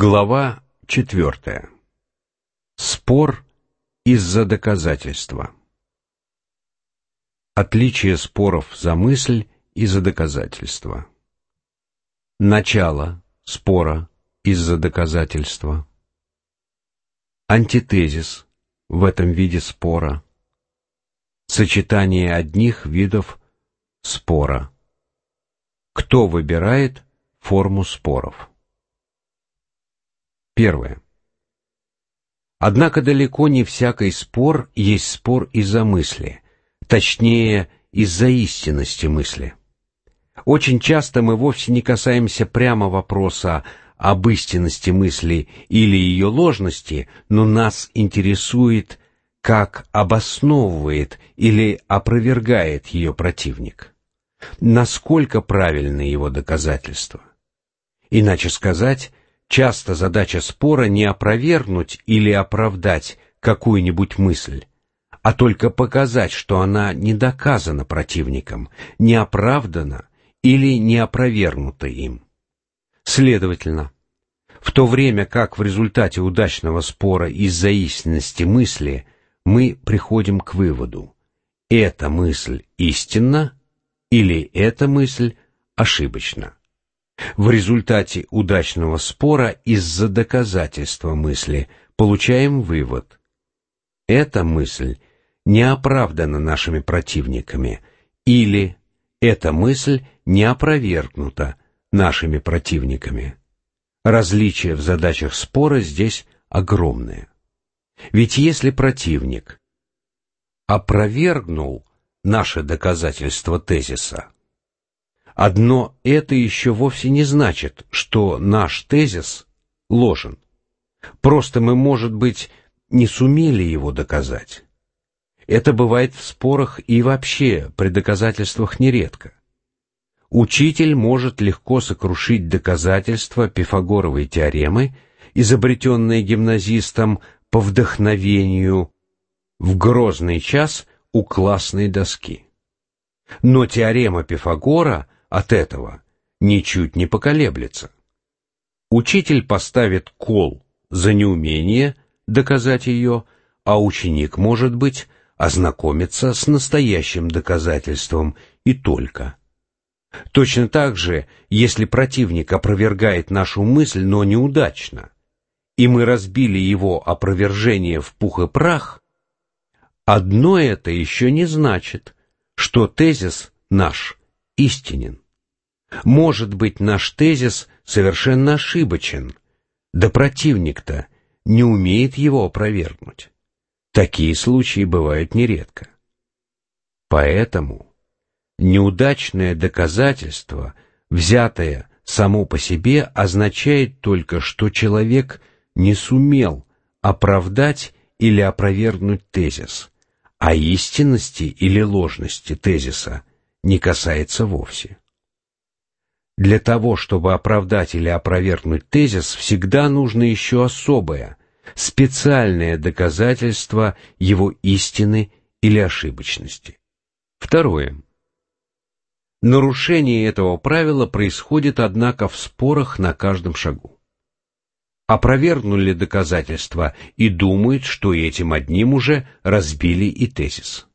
Глава четвертая. Спор из-за доказательства. Отличие споров за мысль и за доказательство. Начало спора из-за доказательства. Антитезис в этом виде спора. Сочетание одних видов спора. Кто выбирает форму споров? Первое. Однако далеко не всякий спор есть спор из-за мысли, точнее, из-за истинности мысли. Очень часто мы вовсе не касаемся прямо вопроса об истинности мысли или ее ложности, но нас интересует, как обосновывает или опровергает ее противник. Насколько правильны его доказательства. Иначе сказать, Часто задача спора не опровергнуть или оправдать какую-нибудь мысль, а только показать, что она не доказана противником, не оправдана или не опровергнута им. Следовательно, в то время как в результате удачного спора из-за истинности мысли мы приходим к выводу, эта мысль истинна или эта мысль ошибочна. В результате удачного спора из-за доказательства мысли получаем вывод. Эта мысль не оправдана нашими противниками или эта мысль не опровергнута нашими противниками. Различие в задачах спора здесь огромное. Ведь если противник опровергнул наше доказательство тезиса, Одно это еще вовсе не значит, что наш тезис ложен. Просто мы, может быть, не сумели его доказать. Это бывает в спорах и вообще при доказательствах нередко. Учитель может легко сокрушить доказательства Пифагоровой теоремы, изобретенные гимназистом по вдохновению в грозный час у классной доски. Но теорема Пифагора – от этого ничуть не поколеблется. Учитель поставит кол за неумение доказать ее, а ученик, может быть, ознакомиться с настоящим доказательством и только. Точно так же, если противник опровергает нашу мысль, но неудачно, и мы разбили его опровержение в пух и прах, одно это еще не значит, что тезис наш истинен. Может быть, наш тезис совершенно ошибочен, да противник-то не умеет его опровергнуть. Такие случаи бывают нередко. Поэтому неудачное доказательство, взятое само по себе, означает только, что человек не сумел оправдать или опровергнуть тезис, а истинности или ложности тезиса не касается вовсе. Для того, чтобы оправдать или опровергнуть тезис, всегда нужно еще особое, специальное доказательство его истины или ошибочности. Второе. Нарушение этого правила происходит, однако, в спорах на каждом шагу. Опровергнули доказательства и думают, что этим одним уже разбили и тезис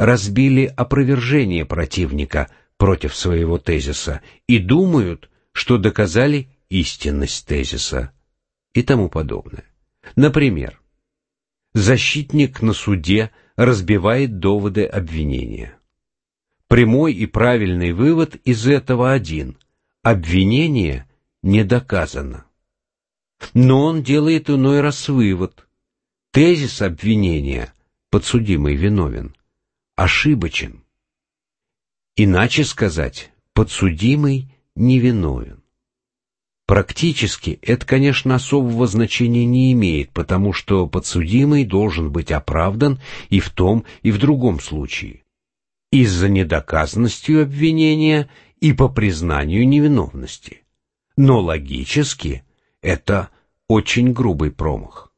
разбили опровержение противника против своего тезиса и думают, что доказали истинность тезиса и тому подобное. Например, защитник на суде разбивает доводы обвинения. Прямой и правильный вывод из этого один – обвинение не доказано. Но он делает иной раз вывод – тезис обвинения подсудимый виновен ошибочен. Иначе сказать, подсудимый невиновен. Практически это, конечно, особого значения не имеет, потому что подсудимый должен быть оправдан и в том, и в другом случае. Из-за недоказанностью обвинения и по признанию невиновности. Но логически это очень грубый промах.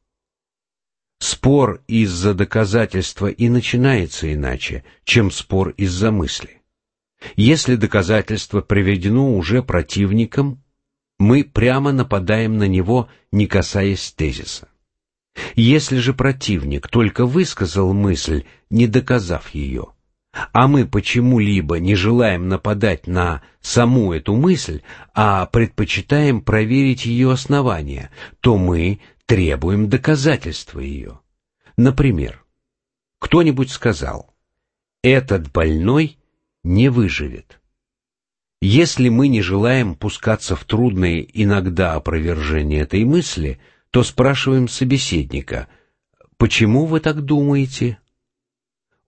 Спор из-за доказательства и начинается иначе, чем спор из-за мысли. Если доказательство приведено уже противником, мы прямо нападаем на него, не касаясь тезиса. Если же противник только высказал мысль, не доказав ее, а мы почему-либо не желаем нападать на саму эту мысль, а предпочитаем проверить ее основания, то мы требуем доказательства ее. Например, кто-нибудь сказал, этот больной не выживет. Если мы не желаем пускаться в трудные иногда опровержения этой мысли, то спрашиваем собеседника, почему вы так думаете?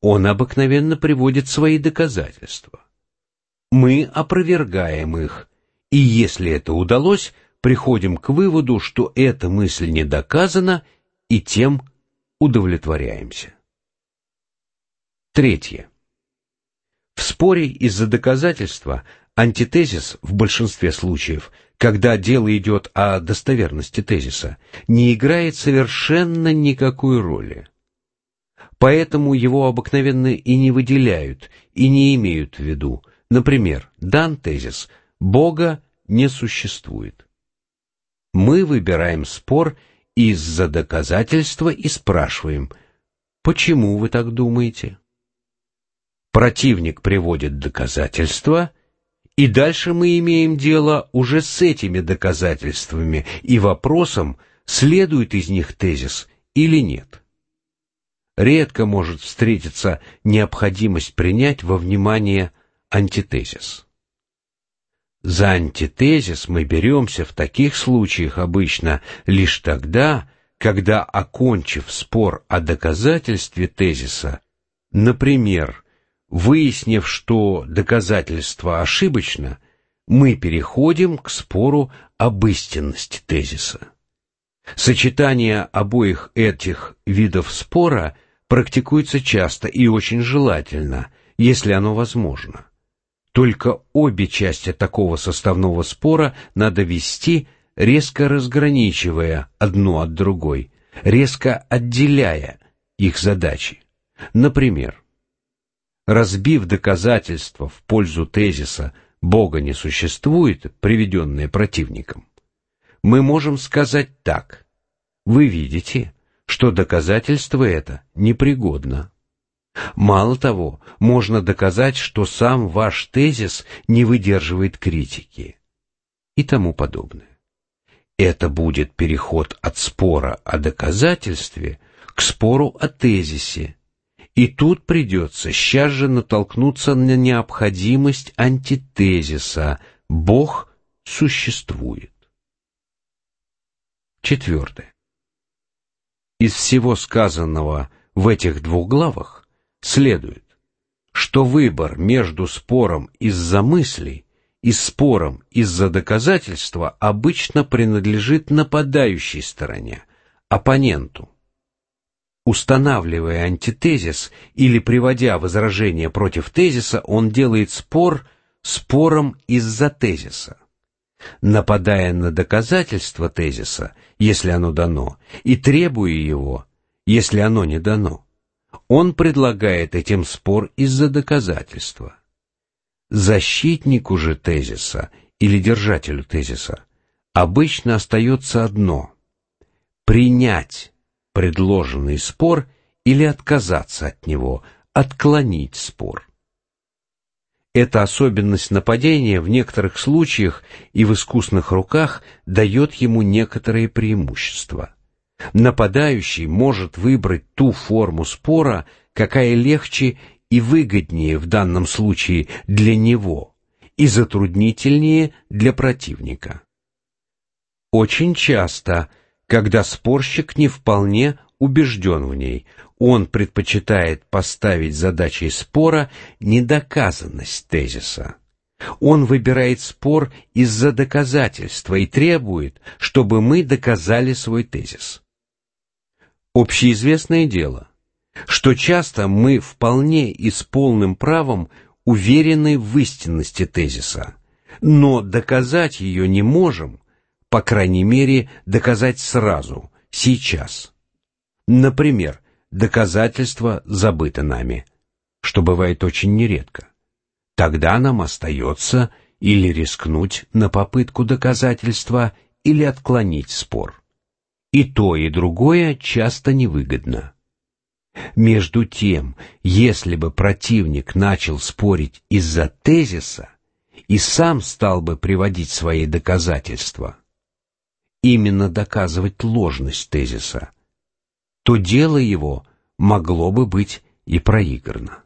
Он обыкновенно приводит свои доказательства. Мы опровергаем их, и если это удалось, приходим к выводу, что эта мысль не доказана, и тем удовлетворяемся. Третье. В споре из-за доказательства антитезис в большинстве случаев, когда дело идет о достоверности тезиса, не играет совершенно никакой роли. Поэтому его обыкновенно и не выделяют, и не имеют в виду. Например, дан тезис «Бога не существует». Мы выбираем спор из-за доказательства и спрашиваем, почему вы так думаете? Противник приводит доказательства, и дальше мы имеем дело уже с этими доказательствами и вопросом, следует из них тезис или нет. Редко может встретиться необходимость принять во внимание антитезис. За антитезис мы беремся в таких случаях обычно лишь тогда, когда, окончив спор о доказательстве тезиса, например, Выяснив, что доказательство ошибочно, мы переходим к спору об истинности тезиса. Сочетание обоих этих видов спора практикуется часто и очень желательно, если оно возможно. Только обе части такого составного спора надо вести, резко разграничивая одну от другой, резко отделяя их задачи. Например, разбив доказательства в пользу тезиса «Бога не существует», приведенные противником, мы можем сказать так. Вы видите, что доказательство это непригодно. Мало того, можно доказать, что сам ваш тезис не выдерживает критики и тому подобное. Это будет переход от спора о доказательстве к спору о тезисе, и тут придется сейчас же натолкнуться на необходимость антитезиса «Бог существует». Четвертое. Из всего сказанного в этих двух главах следует, что выбор между спором из-за мыслей и спором из-за доказательства обычно принадлежит нападающей стороне, оппоненту. Устанавливая антитезис или приводя возражение против тезиса, он делает спор спором из-за тезиса. Нападая на доказательство тезиса, если оно дано, и требуя его, если оно не дано, он предлагает этим спор из-за доказательства. Защитнику же тезиса или держателю тезиса обычно остается одно — принять предложенный спор или отказаться от него, отклонить спор. Эта особенность нападения в некоторых случаях и в искусных руках дает ему некоторые преимущества. Нападающий может выбрать ту форму спора, какая легче и выгоднее в данном случае для него и затруднительнее для противника. Очень часто – когда спорщик не вполне убежден в ней. Он предпочитает поставить задачей спора недоказанность тезиса. Он выбирает спор из-за доказательства и требует, чтобы мы доказали свой тезис. Общеизвестное дело, что часто мы вполне и с полным правом уверены в истинности тезиса, но доказать ее не можем, по крайней мере, доказать сразу, сейчас. Например, доказательство забыто нами, что бывает очень нередко. Тогда нам остается или рискнуть на попытку доказательства, или отклонить спор. И то, и другое часто невыгодно. Между тем, если бы противник начал спорить из-за тезиса и сам стал бы приводить свои доказательства, именно доказывать ложность тезиса, то дело его могло бы быть и проиграно.